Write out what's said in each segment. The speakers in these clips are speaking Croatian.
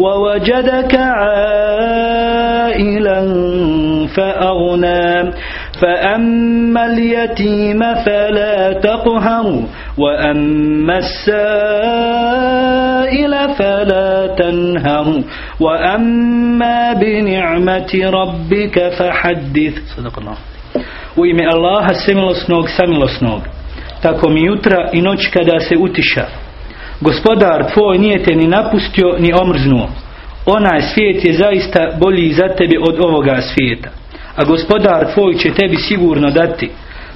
ووجدك عائلا فأغنى. فأما اليتيم فلا تقهر وأما السائل فلا تنهر. وأما بنعمة ربك فحدث. صدق الله U ime Allaha semilosnog, samilosnog, tako mi jutra i noć kada se utiša. Gospodar tvoj nije te ni napustio ni omrznuo. Onaj svijet je zaista bolji za tebe od ovoga svijeta. A gospodar tvoj će tebi sigurno dati,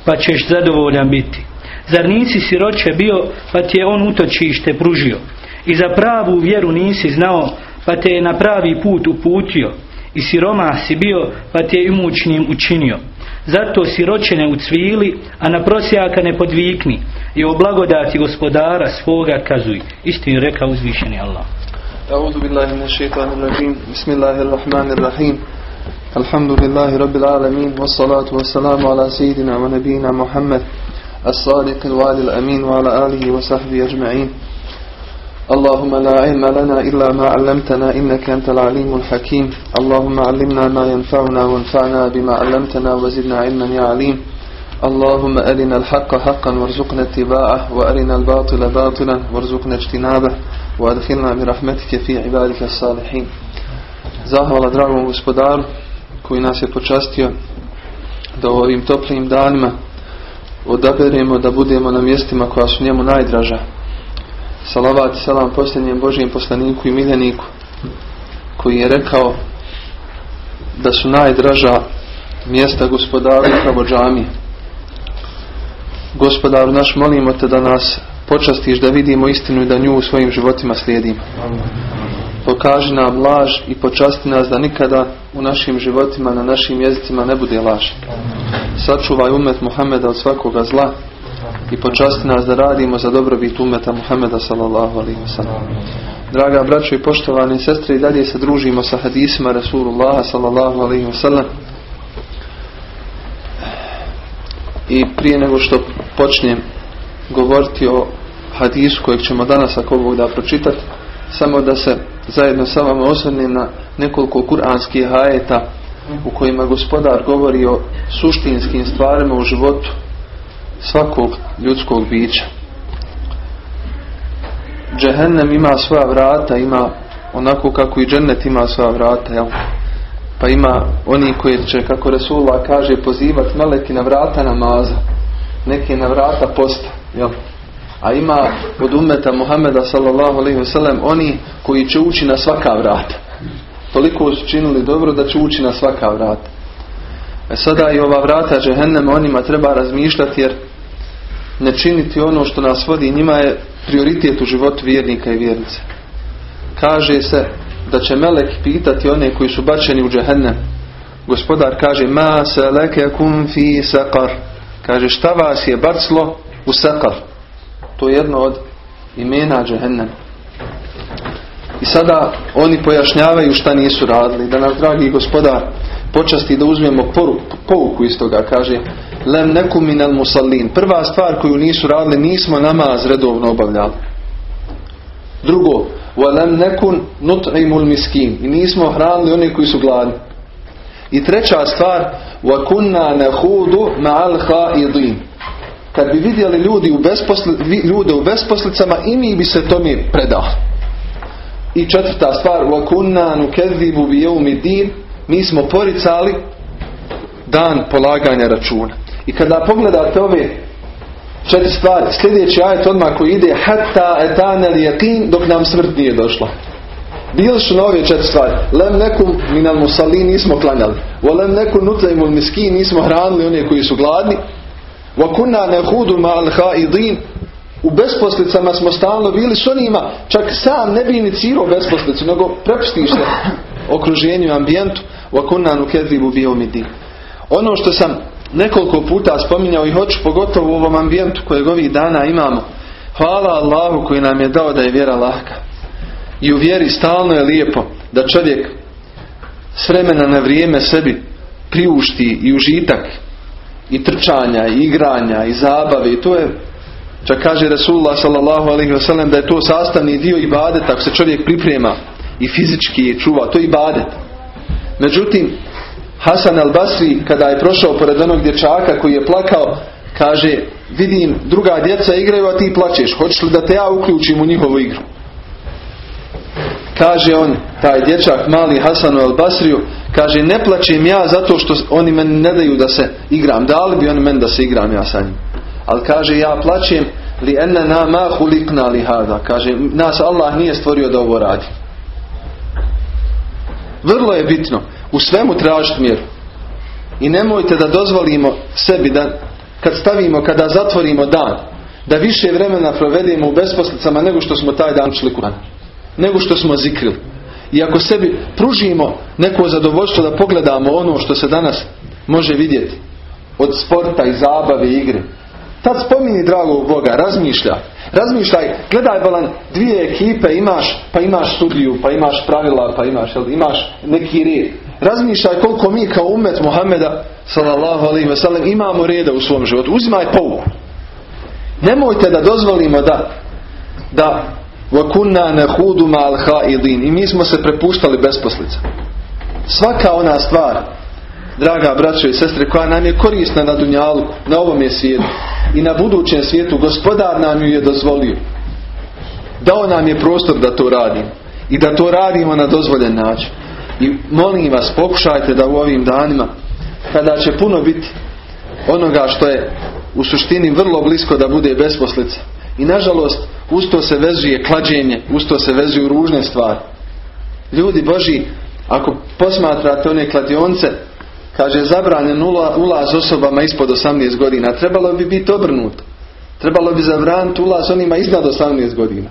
pa ćeš zadovoljan biti. Zar nisi siroće bio, pa ti je on utočište pružio? I za pravu vjeru nisi znao, pa te je na pravi put uputio. I siroma si bio, pa ti je imućnim učinio. Zato siroće ne ucvili, a na prosjaka ne podvikni. I o blagodati gospodara svoga kazuj. Istini reka uzvišeni Allah. أعوذ بالله من الشيطان الرجيم بسم الله الرحمن الرحيم الحمد لله رب العالمين والصلاة والسلام على سيدنا ونبينا محمد الصادق الوعد الأمين وعلى آله وصحبه أجمعين اللهم لا علم لنا إلا ما علمتنا إنك أنت العليم الحكيم اللهم علمنا ما ينفعنا وانفعنا بما علمتنا وزدنا علما يا عليم اللهم أرنا الحق حقا وارزقنا اتباعه وأرنا الباطل باطلا وارزقنا اجتنابه وادخلنا برحمتك في عبادك الصالحين Zahvala dragom gospodaru koji nas je počastio da u ovim toplim danima odaberemo da budemo na mjestima koja su njemu najdraža. Salavat i salam posljednjem Božijem poslaniku i miljeniku koji je rekao da su najdraža mjesta gospodaru upravo džamije. Gospodaru naš molimo te da nas počastiš da vidimo istinu i da nju u svojim životima slijedimo. Pokaži nam laž i počasti nas da nikada u našim životima, na našim jezicima ne bude laž. Sačuvaj umet Muhameda od svakoga zla i počasti nas da radimo za dobrobit umeta Muhameda sallallahu alaihi. Draga braćo i poštovani sestre i dalje se družimo sa hadisima Rasulullaha sallallahu alaihi. I prije nego što počnem govoriti o hadisu kojeg ćemo danas ako Bog da pročitati, samo da se zajedno sa vama osvrnem na nekoliko kuranskih ajeta u kojima gospodar govori o suštinskim stvarima u životu svakog ljudskog bića. Džehennem ima svoja vrata, ima onako kako i džennet ima svoja vrata, jel? Pa ima oni koji će, kako Resulullah kaže, pozivati meleki na vrata namaza, neki na vrata posta, jel? A ima od umeta Muhameda sallallahu alaihi wasallam oni koji će ući na svaka vrata. Toliko su činili dobro da će ući na svaka vrata. E sada i ova vrata džehennema onima treba razmišljati jer ne činiti ono što nas vodi njima je prioritet u životu vjernika i vjernice. Kaže se da će melek pitati one koji su bačeni u džehennem. Gospodar kaže ma se leke kum fi sakar. Kaže šta vas je baclo u sakar. To je jedno od imena džehennem. I sada oni pojašnjavaju šta nisu radili. Da nas dragi gospodar počasti da uzmemo pouku iz toga. Kaže lem neku minel musallin. Prva stvar koju nisu radili nismo namaz redovno obavljali. Drugo, lem nekun nut'imul miskin. I nismo hranili one koji su gladni. I treća stvar, wa kunna nahudu ma'al khaidin. Kad bi vidjeli ljudi u ljude u besposlicama i mi bi se tome predali. I četvrta stvar, wa kunna nukezibu bi. Mi smo poricali dan polaganja računa. I kada pogledate ove četiri stvari, sljedeći ajet odmah koji ide hatta etana yakin dok nam smrt nije došla. Bili su na ove četiri stvari. Lem nekum minal musali nismo klanjali. Wa lem nekum nutlimul miskin nismo hranili one koji su gladni. Wa kunna nehudu ma'al haidin u besposlicama smo stalno bili s onima, čak sam ne bi inicirao besposlicu, nego prepustiš se okruženju, ambijentu, u kedribu bio mi di. Ono što sam nekoliko puta spominjao i hoću pogotovo u ovom ambijentu kojeg ovih dana imamo, hvala Allahu koji nam je dao da je vjera lahka. I u vjeri stalno je lijepo da čovjek s vremena na vrijeme sebi priušti i užitak i trčanja i igranja i zabave i to je čak kaže Rasulullah sallallahu wasallam da je to sastavni dio ibadeta ako se čovjek priprema i fizički je čuva, to je ibadet. Međutim, Hasan al-Basri kada je prošao pored onog dječaka koji je plakao kaže vidim druga djeca igraju a ti plačeš. Hoćeš li da te ja uključim u njihovu igru? Kaže on taj dječak mali Hasanu al-Basriju kaže ne plaćem ja zato što oni meni ne daju da se igram. Dali bi oni meni da se igram ja sa njim. Ali kaže ja plaćem li enne na ma hulikna li hada. Kaže nas Allah nije stvorio da ovo radi. Vrlo je bitno u svemu tražiti mjeru. I nemojte da dozvolimo sebi da kad stavimo, kada zatvorimo dan da više vremena provedemo u besposlicama nego što smo taj dan učili Kur'an. Nego što smo zikrili. I ako sebi pružimo neko zadovoljstvo da pogledamo ono što se danas može vidjeti od sporta i zabave i igre tad spomini dragog Boga, razmišljaj. Razmišljaj, gledaj balan dvije ekipe imaš, pa imaš studiju pa imaš pravila, pa imaš imaš neki red razmišljaj koliko mi kao umet Muhameda sallallahu alaihi ve sellem imamo reda u svom životu uzimaj pouku nemojte da dozvolimo da da وَكُنَّا نَهُودُ مَا الْحَائِدِينَ I mi smo se prepuštali besposlica. Svaka ona stvar, draga braćo i sestre, koja nam je korisna na Dunjalu, na ovom je svijetu i na budućem svijetu, gospodar nam ju je dozvolio. Dao nam je prostor da to radimo. I da to radimo na dozvoljen način. i molim vas, pokušajte da u ovim danima, kada će puno biti onoga što je u suštini vrlo blisko da bude besposlica. I nažalost, usto se vezuje klađenje, usto se vezuju ružne stvari. Ljudi Boži, ako posmatrate one kladionce, kaže zabranjen ulaz osobama ispod 18 godina, trebalo bi biti obrnuto. Trebalo bi zabraniti ulaz onima iznad 18 godina.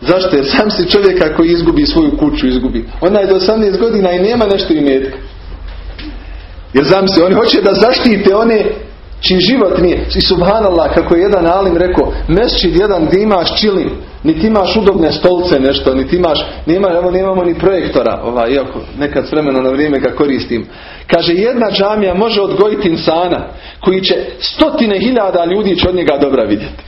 Zašto? Jer sam si čovjeka koji izgubi svoju kuću, izgubi. Ona je do 18 godina i nema nešto imetka. Jer znam se, oni hoće da zaštite one čiji život nije. I subhanallah, kako je jedan alim rekao, mesčid jedan gdje imaš čilin, niti imaš udobne stolce nešto, niti imaš, nema, evo nemamo ni projektora, ovaj, iako nekad s vremena na vrijeme ga koristim. Kaže, jedna džamija može odgojiti insana, koji će stotine hiljada ljudi će od njega dobra vidjeti.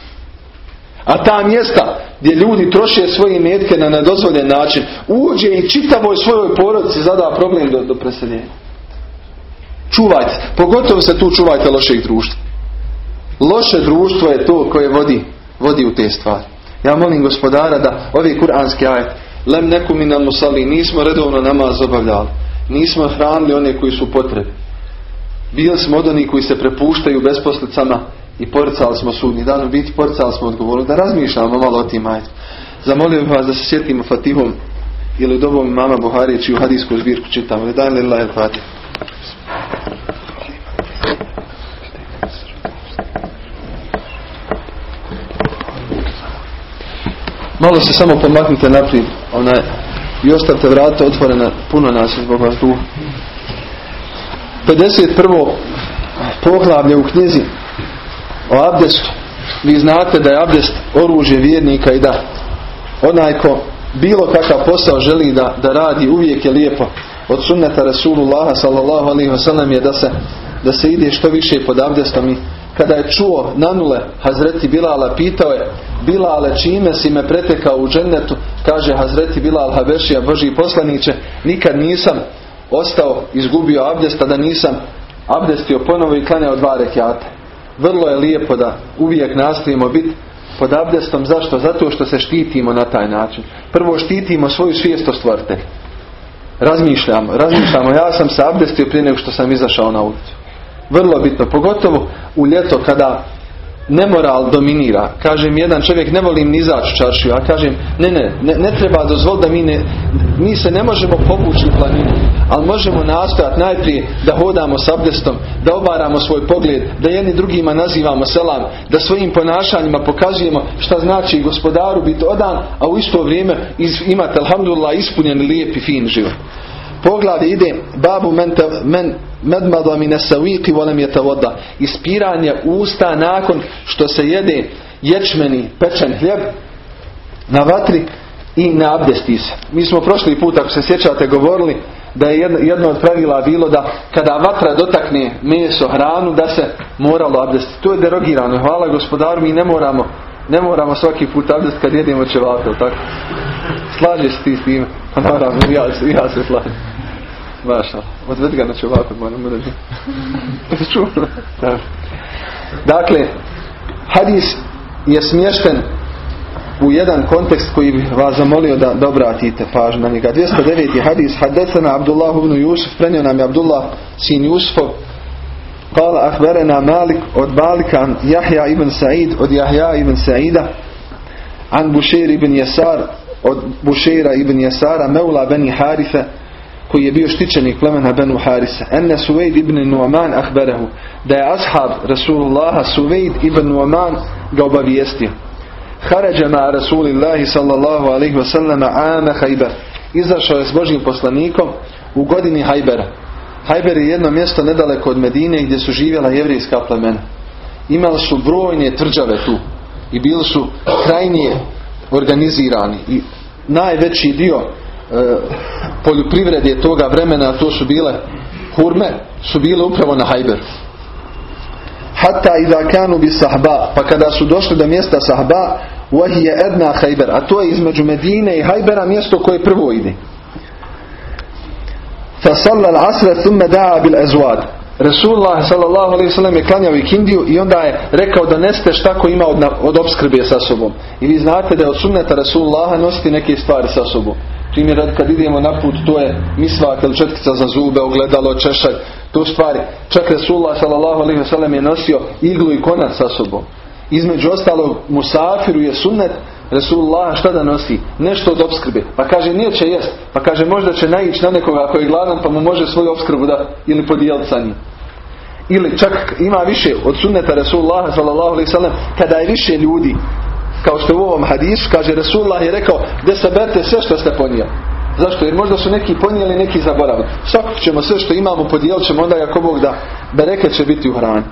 A ta mjesta gdje ljudi troše svoje metke na nedozvoljen način, uđe i čitavoj svojoj porodici zada problem do, do preseljenja. Čuvajte, pogotovo se tu čuvajte lošeg društva. Loše društvo je to koje vodi, vodi u te stvari. Ja molim gospodara da ovi kuranski ajet lem neku mi nam musali, nismo redovno namaz obavljali. Nismo hranili one koji su potrebi. Bili smo od koji se prepuštaju besposlicama i porcali smo sudni dan. U biti porcali smo odgovorili da razmišljamo malo o tim ajetom. Zamolio bih vas da se sjetimo Fatihom ili dobom mama Buharije čiju hadijsku zbirku čitamo. Daj li Fatih. Malo se samo pomaknite naprijed onaj, i ostavite vrata otvorena, puno nas zbog vas tu. 51. poglavlje u knjizi o abdestu. Vi znate da je abdest oružje vjernika i da onaj ko bilo kakav posao želi da, da radi uvijek je lijepo. Od sunneta Rasulullaha sallallahu alaihi wasallam je da se, da se ide što više pod abdestom i kada je čuo nanule Hazreti Bilala pitao je Bilale čime si me pretekao u džennetu? Kaže Hazreti Bilal Habešija Boži poslaniće nikad nisam ostao izgubio abdesta da nisam abdestio ponovo i klanjao dva rekiata vrlo je lijepo da uvijek nastojimo biti pod abdestom zašto? zato što se štitimo na taj način prvo štitimo svoju svijest o razmišljamo, razmišljamo, ja sam se abdestio prije nego što sam izašao na ulicu. Vrlo bitno, pogotovo u ljeto kada nemoral dominira. Kažem, jedan čovjek ne volim ni izaći čaršiju, a kažem, ne, ne, ne, ne treba dozvoliti da mi ne, mi se ne možemo povući u planinu, ali možemo nastojati najprije da hodamo s abdestom, da obaramo svoj pogled, da jedni drugima nazivamo selam, da svojim ponašanjima pokazujemo šta znači gospodaru biti odan, a u isto vrijeme imate, alhamdulillah, ispunjen lijep i fin život. Poglavlje ide babu men, te, men medmada mine saviki volem je voda. Ispiranje usta nakon što se jede ječmeni pečen hljeb na vatri i ne abdesti se. Mi smo prošli put, ako se sjećate, govorili da je jedno od pravila bilo da kada vatra dotakne meso, hranu, da se moralo abdestiti. To je derogirano. Hvala gospodaru, mi ne moramo, ne moramo svaki put abdest kad jedemo ćevape, tako? Slažeš ti s tim? Pa naravno, ja, ja se slažem. Maša, odvedi ga na ćevape, moram reći. dakle, hadis je smješten u jedan kontekst koji bih vas zamolio da, da obratite pažnju na njega. 209. hadis Hadesana Abdullah ibn Jusuf prenio nam je Abdullah sin Jusufov Kala ahberena Malik od Balika Jahja ibn Sa'id od Jahja ibn Sa'ida an Bušir ibn Jesar od Bušira ibn Jesara Meula beni Harife koji je bio štićenik plemena Benu Harisa. Enne Suvejd ibn Nu'man ahberehu da je ashab Rasulullaha Suvejd ibn Nu'man ga obavijestio. Haređa ma Rasulillahi sallallahu alaihi wasallam ame Hajber. Izašao je s Božim poslanikom u godini Hajbera. Hajber je jedno mjesto nedaleko od Medine gdje su živjela jevrijska plemena. Imali su brojne tvrđave tu i bili su krajnije organizirani i najveći dio poljoprivrede toga vremena, to su bile hurme, su bile upravo na Hajberu. Hatta idha kanu bi sahba, pa kada su došli do mjesta sahba, je edna Hajber, a to je između Medine i Hajbera mjesto koje prvo ide. Fasalla al-asra thumma da'a bil azwad. Rasulullah sallallahu alaihi sallam je klanjao i kindiju i onda je rekao da neste šta ko ima od, od obskrbe sa sobom. I vi znate da je od sunneta Rasulullaha nositi neke stvari sa sobom. Primjer, kad idemo na put, to je misvak ili četkica za zube, ogledalo, češalj, to stvari. Čak alaihi sallam je nosio iglu i konac sa sobom. Između ostalog, musafiru je sunnet Rasulullah šta da nosi? Nešto od obskrbe. Pa kaže nije će jest. Pa kaže možda će naići na nekoga ako je gladan pa mu može svoju obskrbu da ili podijeliti sa njim. Ili čak ima više od sunneta alaihi sallam kada je više ljudi kao što u ovom hadisu kaže Rasulullah je rekao da saberte sve što ste ponijeli. Zašto? Jer možda su neki ponijeli, neki zaboravili. Svakog ćemo sve što imamo podijelit ćemo onda ako Bog da bereke će biti u hrani.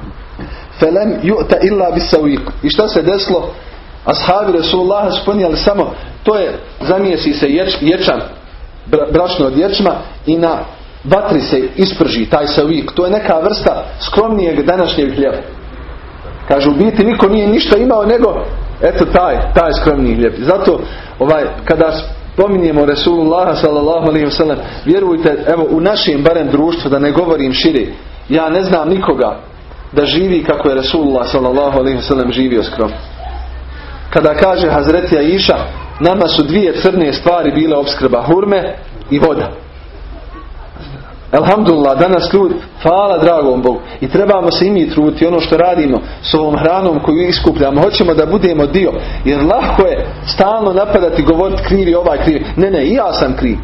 Felem ju'ta illa bisawik. I šta se desilo? Ashabi Rasulullah su ponijeli samo to je zamijesi se ječ, ječan brašno od ječma i na vatri se isprži taj savik. To je neka vrsta skromnijeg današnjeg hljeba. Kažu biti niko nije ništa imao nego eto taj, taj skromniji hljeb. Zato ovaj, kada spominjemo Rasulullah sallallahu alaihi wasallam vjerujte evo u našem barem društvu da ne govorim šire ja ne znam nikoga da živi kako je Rasulullah sallallahu alaihi wasallam živio skromno kada kaže Hazretija Iša nama su dvije crne stvari bile obskrba hurme i voda Alhamdulillah, danas ljudi, hvala dragom Bogu. I trebamo se i mi truti ono što radimo s ovom hranom koju iskupljamo. Hoćemo da budemo dio. Jer lahko je stalno napadati, govoriti krivi ovaj krivi. Ne, ne, i ja sam kriv.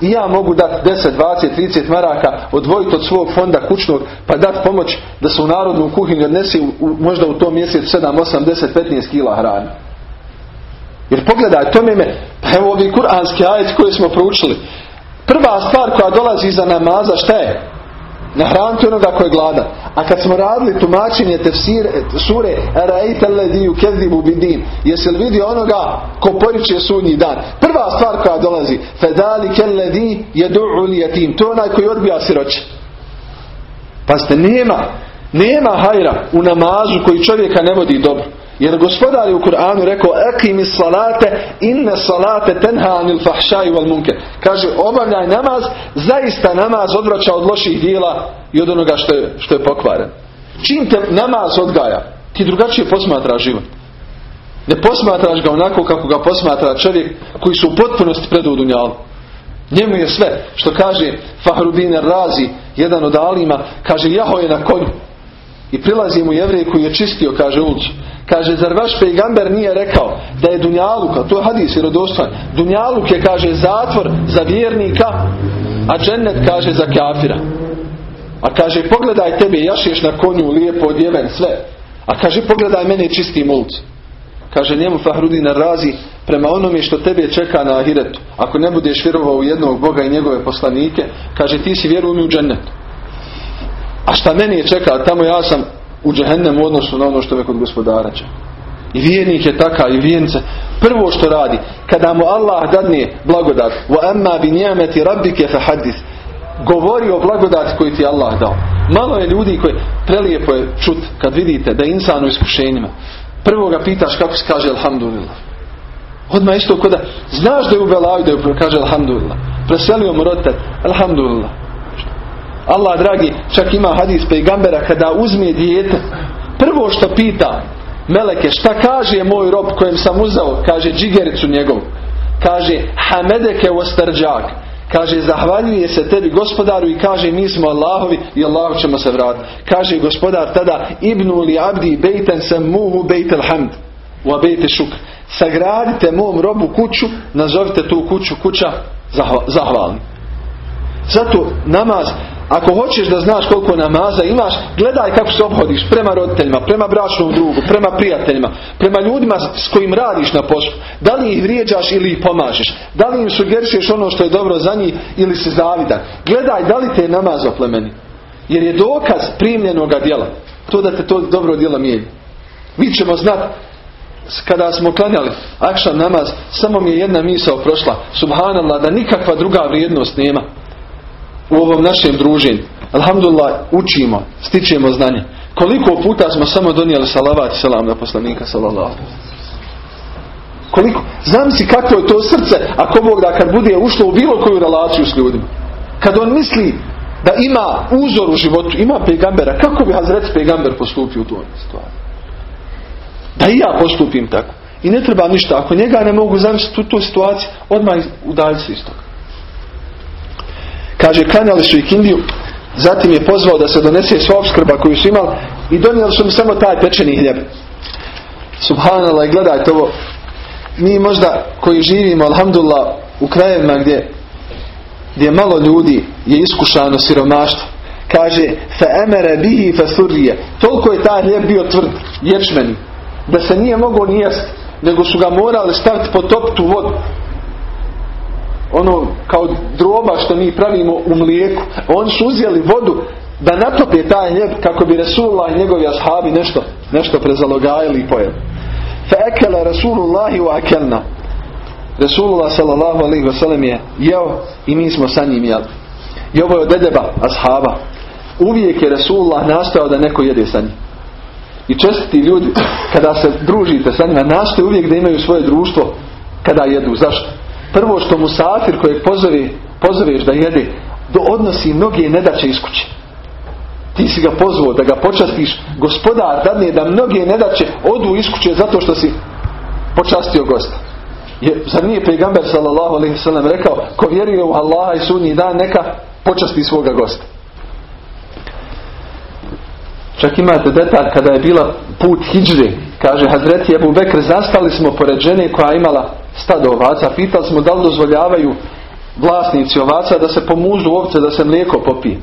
I ja mogu dati 10, 20, 30 maraka, odvojiti od svog fonda kućnog, pa dati pomoć da se u narodnu kuhinju odnesi u, možda u tom mjesecu 7, 8, 10, 15 kila hrane. Jer pogledaj, to me, pa evo ovi kuranski ajet koje smo proučili. Prva stvar koja dolazi iza namaza šta je? Nahraniti onoga koji je gladan. A kad smo radili tumačenje tefsire, sure Ra'ita alladhi yukadzibu jesi li vidio onoga ko poriče sudnji dan? Prva stvar koja dolazi, fadhalika alladhi yad'u al-yatim. To onaj koji odbija siroće. Pa ste nema nema hajra u namazu koji čovjeka ne vodi dobro. Jer gospodar je u Kur'anu rekao Ekimi salate inne salate tenha anil fahšaj wal munker. Kaže obavljaj namaz, zaista namaz odvraća od loših dijela i od onoga što je, što je pokvaren. Čim te namaz odgaja, ti drugačije posmatraš život. Ne posmatraš ga onako kako ga posmatra čovjek koji su u potpunosti predu dunjalu. Njemu je sve, što kaže Fahrudine Razi, jedan od alima, kaže jaho je na konju. I prilazi mu jevrej koji je čistio, kaže ulicu. Kaže, zar vaš pejgamber nije rekao da je Dunjaluk, a to je hadis vjerodostojan, Dunjaluk je, kaže, zatvor za vjernika, a džennet kaže za kafira. A kaže, pogledaj tebe, jašeš na konju, lijepo odjeven, sve. A kaže, pogledaj mene čistim ulicu. Kaže njemu Fahrudin razi prema onome što tebe čeka na ahiretu. Ako ne budeš vjerovao u jednog Boga i njegove poslanike, kaže ti si vjerujem u džennetu. A šta meni je čeka, tamo ja sam u džehennem odnosu na ono što me kod gospodara čeka. I vjernik je takav i vijence. Prvo što radi, kada mu Allah dadne blagodat, wa amma bi nijameti rabbike fahadis, govori o blagodati koju ti Allah dao. Malo je ljudi koji prelijepo je čut kad vidite da je insan iskušenjima. Prvo ga pitaš kako se kaže alhamdulillah. Odmah isto kod da znaš da je u belaju kaže alhamdulillah. Preselio mu roditelj alhamdulillah. Allah dragi čak ima hadis pejgambera kada uzme dijete prvo što pita Meleke šta kaže moj rob kojem sam uzao kaže džigericu njegov kaže hamedeke ostarđak Kaže, zahvaljuje se tebi gospodaru i kaže, mi smo Allahovi i Allahu ćemo se vratiti. Kaže gospodar tada, ibnu li abdi bejten sam muhu bejtel hamd. U abejte šuk. Sagradite mom robu kuću, nazovite tu kuću kuća zahvalni. Zato namaz, ako hoćeš da znaš koliko namaza imaš, gledaj kako se obhodiš prema roditeljima, prema bračnom drugu, prema prijateljima, prema ljudima s kojim radiš na poslu. Da li ih vrijeđaš ili ih pomažeš? Da li im sugerišeš ono što je dobro za njih ili si zavidan? Gledaj da li te je namaz oplemeni. Jer je dokaz primljenoga djela. To da te to dobro djelo mijenja. Mi ćemo znati kada smo klanjali akšan namaz, samo mi je jedna misao prošla. Subhanallah, da nikakva druga vrijednost nema u ovom našem druženju. Alhamdulillah, učimo, stičemo znanje. Koliko puta smo samo donijeli salavat i salam na poslanika sallallahu Koliko? Znam si kako je to srce ako Bog da kad bude ušlo u bilo koju relaciju s ljudima. Kad on misli da ima uzor u životu, ima pegambera, kako bi Hazret pegamber postupio u toj stvari? Da i ja postupim tako. I ne treba ništa. Ako njega ne mogu zamisliti u tu situaciju, odmah udalji se iz. Kaže, klanjali su i kindiju, zatim je pozvao da se donese sva obskrba koju su imali i donijeli su mu samo taj pečeni hljeb. Subhanallah, gledajte ovo. Mi možda koji živimo, alhamdulillah, u krajevima gdje, gdje malo ljudi je iskušano siromaštvo. Kaže, fe emere bihi fe surije. Toliko je taj hljeb bio tvrd, ječmeni, da se nije mogao ni jest, nego su ga morali staviti po toptu vodu ono kao droba što mi pravimo u mlijeku. Oni su uzeli vodu da natope taj hljeb kako bi Resulullah i njegovi ashabi nešto, nešto prezalogajili i pojeli. Fekela Rasulullahi wa akelna. Resulullah sallallahu alaihi wasallam je jeo i mi smo sa njim jeli. I ovo je od edeba ashaba. Uvijek je Resulullah nastao da neko jede sa njim. I čestiti ljudi, kada se družite sa njima, nastoje uvijek da imaju svoje društvo kada jedu. Zašto? Prvo što musafir kojeg pozove, pozoveš da jede, do odnosi mnoge nedaće iz kuće. Ti si ga pozvao da ga počastiš. Gospodar dadne da mnoge nedaće odu iz kuće zato što si počastio gosta. Je, zar nije pejgamber sallallahu alaihi sallam rekao ko vjeruje u Allaha i sudnji dan neka počasti svoga gosta. Čak imate detalj kada je bila put hijđre. Kaže Hazreti Ebu Bekr zastali smo pored žene koja imala stado ovaca. Pitali smo da li dozvoljavaju vlasnici ovaca da se pomuzu ovce, da se mlijeko popije.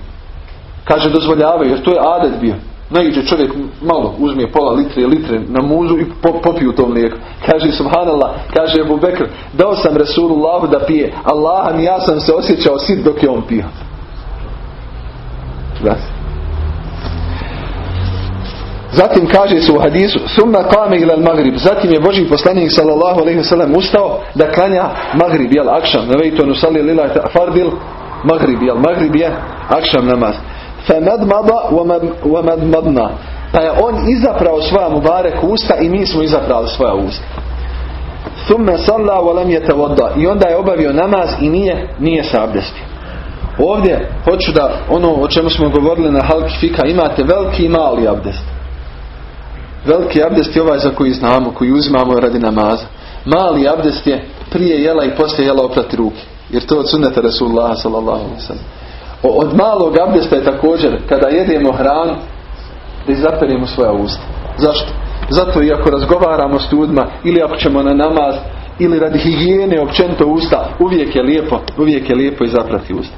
Kaže dozvoljavaju jer to je adet bio. Naiđe čovjek malo uzme pola litre, litre na muzu i popiju to mlijeko. Kaže subhanallah, kaže Ebu Bekr, dao sam Resulullahu da pije. Allah ja sam se osjećao sit dok je on pio. Zatim kaže se u hadisu summa qame ila al-maghrib. Zatim je Boži poslanik sallallahu alejhi ve sellem ustao da klanja maghrib jel akşam. Nevejtu nusalli lillahi fardil maghrib jel maghrib je akşam namaz. Famadmada wa madmadna. Pa je on izaprao svoja mubarek usta i mi smo izaprali svoja usta. Thumma salla wa lam yatawadda. I onda je obavio namaz i nije nije se abdestio. Ovdje hoću da ono o čemu smo govorili na halki fika imate veliki i mali abdest. Veliki abdest je ovaj za koji znamo, koji uzimamo radi namaza. Mali abdest je prije jela i poslije jela oprati ruke. Jer to od sunneta Rasulullah sallallahu Od malog abdesta je također kada jedemo hranu da izaperimo svoja usta. Zašto? Zato i ako razgovaramo s ljudima ili ako ćemo na namaz ili radi higijene općenito usta, uvijek je lijepo, uvijek je lijepo izaprati usta.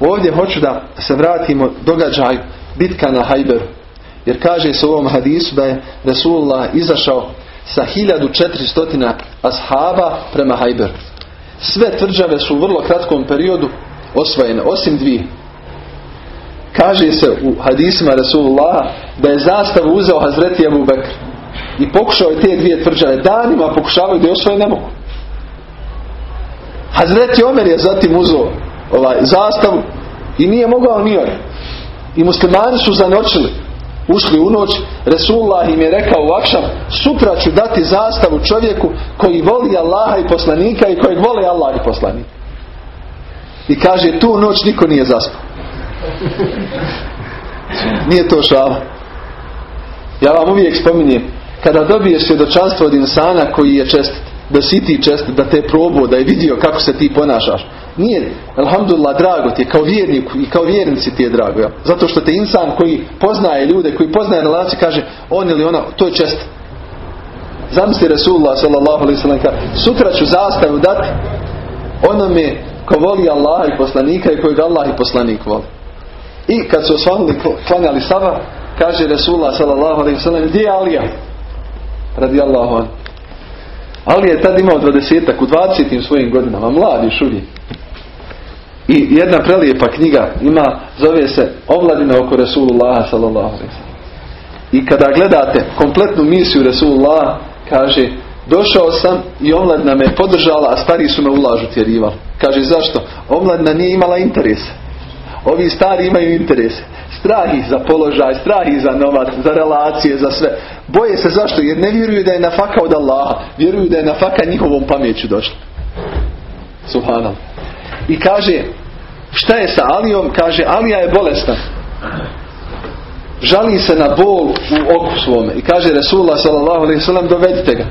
Ovdje hoću da se vratimo događaju bitka na Hajberu. Jer kaže se u ovom hadisu da je Resulullah izašao sa 1400 ashaba prema Hajberu. Sve tvrđave su u vrlo kratkom periodu osvojene, osim dvije. Kaže se u hadisima Rasulullah da je zastavu uzeo Hazreti Abu Bekr i pokušao je te dvije tvrđave. Danima pokušavaju da je osvoje ne mogu. Hazreti Omer je zatim uzeo ovaj, zastavu i nije mogao ni I muslimani su zanočili. Ušli u noć, Resulullah im je rekao u akšam, sutra ću dati zastavu čovjeku koji voli Allaha i poslanika i kojeg voli Allah i poslanik. I kaže, tu noć niko nije zaspao. Nije to šala. Ja vam uvijek spominjem, kada dobiješ svjedočanstvo od insana koji je čest, da si ti čest, da te probuo, da je vidio kako se ti ponašaš. Nije, alhamdulillah, drago ti je, kao vjernik i kao vjernici ti je drago. Ja? Zato što te insan koji poznaje ljude, koji poznaje relaciju, kaže on ili ona, to je čest. Zamisli Resulullah sallam sutra ću zastavu dati onome ko voli Allaha i poslanika i kojeg Allah i poslanik voli. I kad su osvanuli klanjali sava, kaže Resulullah sallam, gdje je Alija? Radi Allahu Ali je tad imao dvadesetak u dvadesetim svojim godinama, mladi šuri. I jedna prelijepa knjiga ima, zove se Omladina oko Resulullah sallallahu I kada gledate kompletnu misiju Resulullah, kaže, došao sam i omladina me podržala, a stari su me ulažu tjerivali. Kaže, zašto? Omladina nije imala interese. Ovi stari imaju interese. Strah ih za položaj, strah ih za novac, za relacije, za sve. Boje se zašto? Jer ne vjeruju da je nafaka od Allaha. Vjeruju da je nafaka njihovom pameću došla. Subhanallah. I kaže, šta je sa Alijom? Kaže, Alija je bolestan. Žali se na bol u oku svome. I kaže Resulullah sallam, dovedite ga.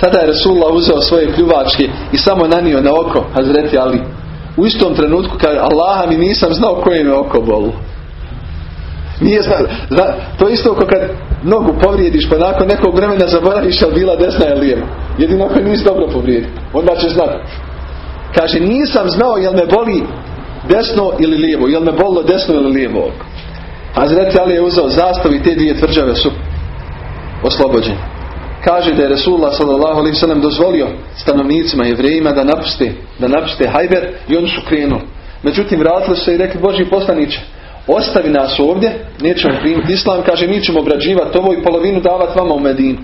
Tada je Resulullah uzeo svoje pljuvačke i samo nanio na oko Hazreti Ali. U istom trenutku kaže, Allaha mi nisam znao koje me oko bolu. Nije zna, zna, to isto kao kad nogu povrijediš pa nakon nekog vremena zaboraviš ali bila desna ili lijeva. Jedino ako nisi dobro povrijedi. Onda će znati. Kaže nisam znao jel me boli desno ili lijevo. Jel me bolilo desno ili lijevo oko. A Zreti Ali je uzeo zastav i te dvije tvrđave su oslobođene. Kaže da je Resulullah s.a.v. dozvolio stanovnicima jevrejima da napuste, da napuste Hajber i oni su krenuli. Međutim, vratili se i rekli Boži poslaniće, ostavi nas ovdje, nećemo primiti islam, kaže mi ćemo obrađivati ovo i polovinu davati vama u Medinu.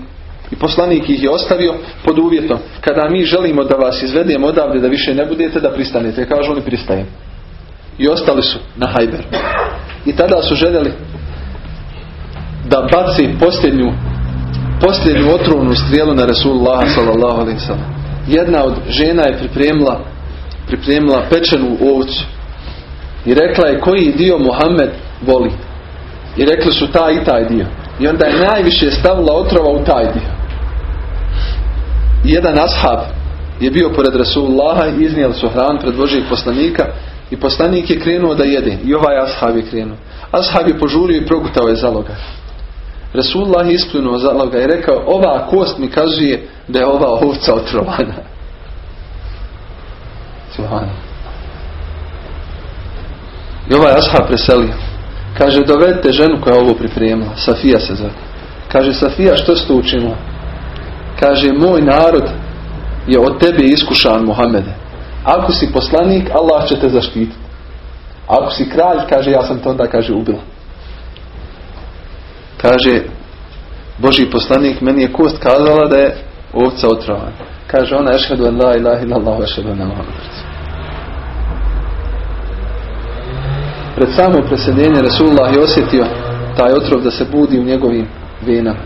I poslanik ih je ostavio pod uvjetom. Kada mi želimo da vas izvedemo odavde da više ne budete, da pristanete. Kažu oni pristajem. I ostali su na Hajberu. I tada su željeli da baci posljednju posljednju otrovnu strijelu na Resulullah sallallahu alaihi Jedna od žena je pripremila pripremila pečenu ovcu i rekla je koji dio Muhammed voli. I rekli su taj i taj dio. I onda je najviše stavila otrova u taj dio. I jedan ashab je bio pored Rasulullaha i iznijeli su hran pred Božijeg poslanika i poslanik je krenuo da jede. I ovaj ashab je krenuo. Ashab je požurio i progutao je zaloga. Rasulullah je ispljunuo zaloga i rekao ova kost mi kazuje da je ova ovca otrovana. I ovaj ashab preselio. Kaže, dovedite ženu koja ovo pripremila. Safija se zove. Kaže, Safija, što ste učinila? Kaže, moj narod je od tebe iskušan, Muhammede. Ako si poslanik, Allah će te zaštititi. Ako si kralj, kaže, ja sam to onda, kaže, ubila. Kaže, Boži poslanik, meni je kost kazala da je ovca otrovana. Kaže ona, ešhedu en la ilaha illallah, ešhedu en Pred samo preseljenje Resulullah je osjetio taj otrov da se budi u njegovim venama.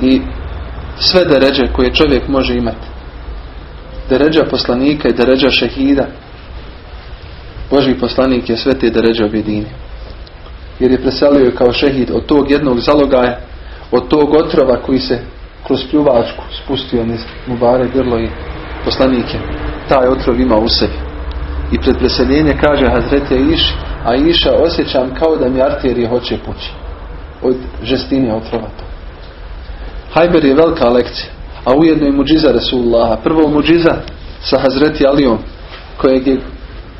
I sve deređe koje čovjek može imati. Deređa poslanika i deređa šehida. Boži poslanik je sve te deređe objedinio jer je preselio kao šehid od tog jednog zalogaja, od tog otrova koji se kroz pljuvačku spustio niz Mubare grlo i poslanike. Taj otrov ima u sebi. I pred preseljenje kaže Hazreti Iš, a Iša osjećam kao da mi arterije hoće pući. Od žestine otrova to. Hajber je velika lekcija, a ujedno i muđiza Resulullaha. Prvo muđiza sa Hazreti Alijom, kojeg je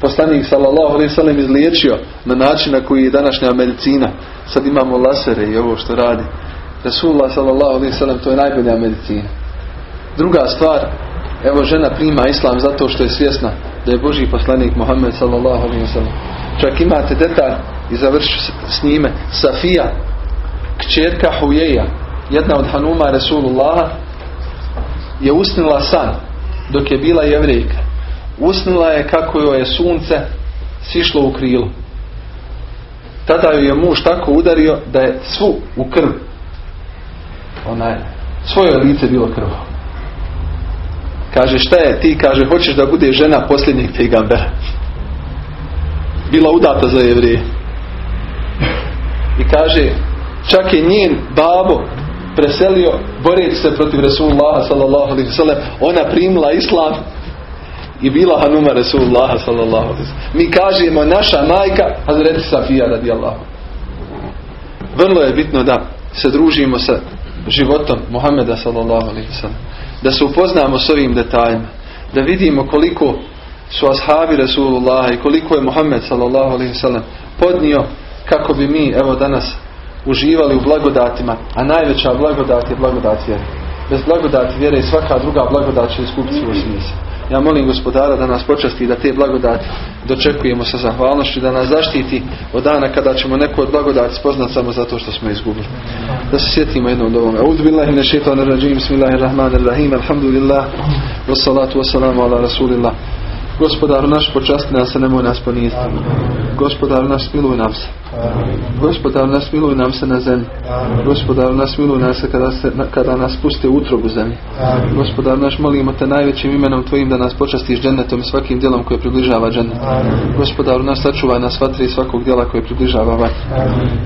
poslanik sallallahu alaihi sallam izliječio na način na koji je današnja medicina. Sad imamo lasere i ovo što radi. Resulullah sallallahu alaihi sallam to je najbolja medicina. Druga stvar, evo žena prima islam zato što je svjesna da je Boži poslanik Muhammed sallallahu alaihi sallam. Čak imate detalj i završu s njime. Safija, kćerka Hujeja, jedna od Hanuma Resulullaha, je usnila san dok je bila jevrejka. Usnila je kako joj je sunce sišlo u krilu. Tada joj je muž tako udario da je svu u krv. Onaj, svoje lice bilo krvo. Kaže šta je ti? Kaže hoćeš da bude žena posljednjeg pegambera. Bila udata za jevrije. I kaže čak je njen babo preselio boreći se protiv Resulullaha sallallahu alaihi sallam. Ona primila islam i bila Hanuma Resulullaha sallallahu alaihi Mi kažemo naša majka Hazreti Safija radijallahu. Vrlo je bitno da se družimo sa životom Muhammeda sallallahu alaihi sallam. Da se upoznamo s ovim detaljima. Da vidimo koliko su ashabi Resulullaha i koliko je Muhammed sallallahu alaihi sallam podnio kako bi mi evo danas uživali u blagodatima, a najveća blagodat je blagodat vjere. Bez blagodati vjere i svaka druga blagodat će iskupiti svoj. Ja molim gospodara da nas počasti da te blagodati dočekujemo sa zahvalnošću, da nas zaštiti od dana kada ćemo neko od blagodati spoznat samo zato što smo izgubili. Da se sjetimo jednom od ovome. Audhu billahi ne šeitan rajim, bismillahirrahmanirrahim, alhamdulillah, wassalatu wassalamu ala rasulillah. Gospodaru naš počasti nas se nemoj nas poniziti. Gospodaru naš smiluj nam se. Gospodaru naš smiluj nam se na zemlji. Gospodaru naš smiluj nam se kada, se, kada nas puste u utrobu zemlji. Gospodaru naš molimo te najvećim imenom tvojim da nas počastiš džennetom i svakim djelom koje približava džennet. Gospodaru naš sačuvaj nas vatri svakog djela koje približava vatri.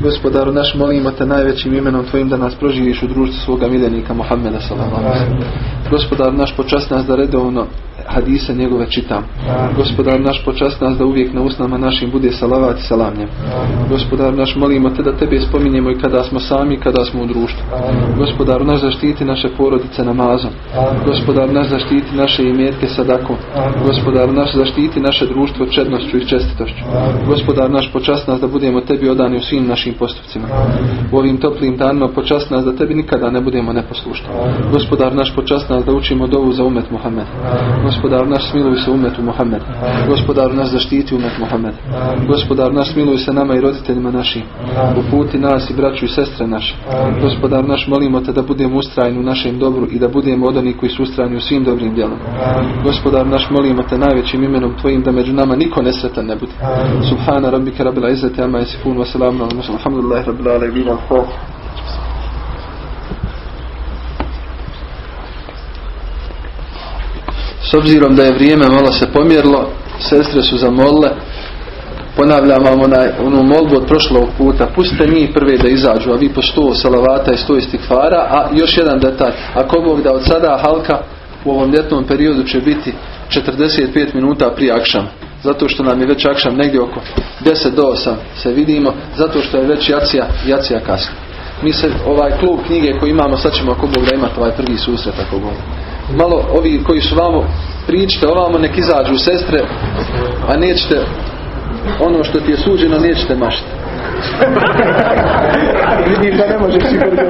Gospodaru naš molimo te najvećim imenom tvojim da nas proživiš u društvu svoga miljenika Muhammeda sallallahu Gospodaru naš počasti nas da redovno hadise njegove čitam. Gospodar naš počast nas da uvijek na usnama našim bude salavat i salam njem. Gospodar naš molimo te da tebe spominjemo i kada smo sami i kada smo u društvu. Gospodar naš zaštiti naše porodice namazom. Gospodar naš zaštiti naše imetke sadakom. Gospodar naš zaštiti naše društvo čednošću i čestitošću. Gospodar naš počast nas da budemo tebi odani u svim našim postupcima. U ovim toplim danima počast nas da tebi nikada ne budemo neposlušni. Gospodar naš počast nas da učimo dovu za umet Muhammed. Gospodar naš smiluj se umetu Muhammed. Gospodar nas zaštiti umet Muhammed. Gospodar naš smiluj se nama i roditeljima našim. Uputi nas i braću i sestre naše. Gospodar naš molimo te da budemo ustrajni u našem dobru i da budemo od onih koji su ustrajni u svim dobrim djelom. Gospodar naš molimo te najvećim imenom tvojim da među nama niko nesretan ne bude. Subhana rabbika rabbil izzati amma yasifun wa salamun ala mursalin. Alhamdulillahi rabbil alamin. S obzirom da je vrijeme malo se pomjerlo, sestre su zamolile, ponavljam vam onaj, onu molbu od prošlog puta, pustite mi prve da izađu, a vi po sto salavata i sto istikvara, a još jedan detalj, ako Bog da od sada halka u ovom ljetnom periodu će biti 45 minuta prije akšama. Zato što nam je već akšam negdje oko 10 do 8 se vidimo, zato što je već jacija, jacija kasno. Mi se, ovaj klub knjige koji imamo, sad ćemo ako Bog da imati ovaj prvi susret ako Bog malo ovi koji su vamo pričate ovamo nek izađu sestre a nećete ono što ti je suđeno nećete mašiti. Vidim da ne možeš sigurno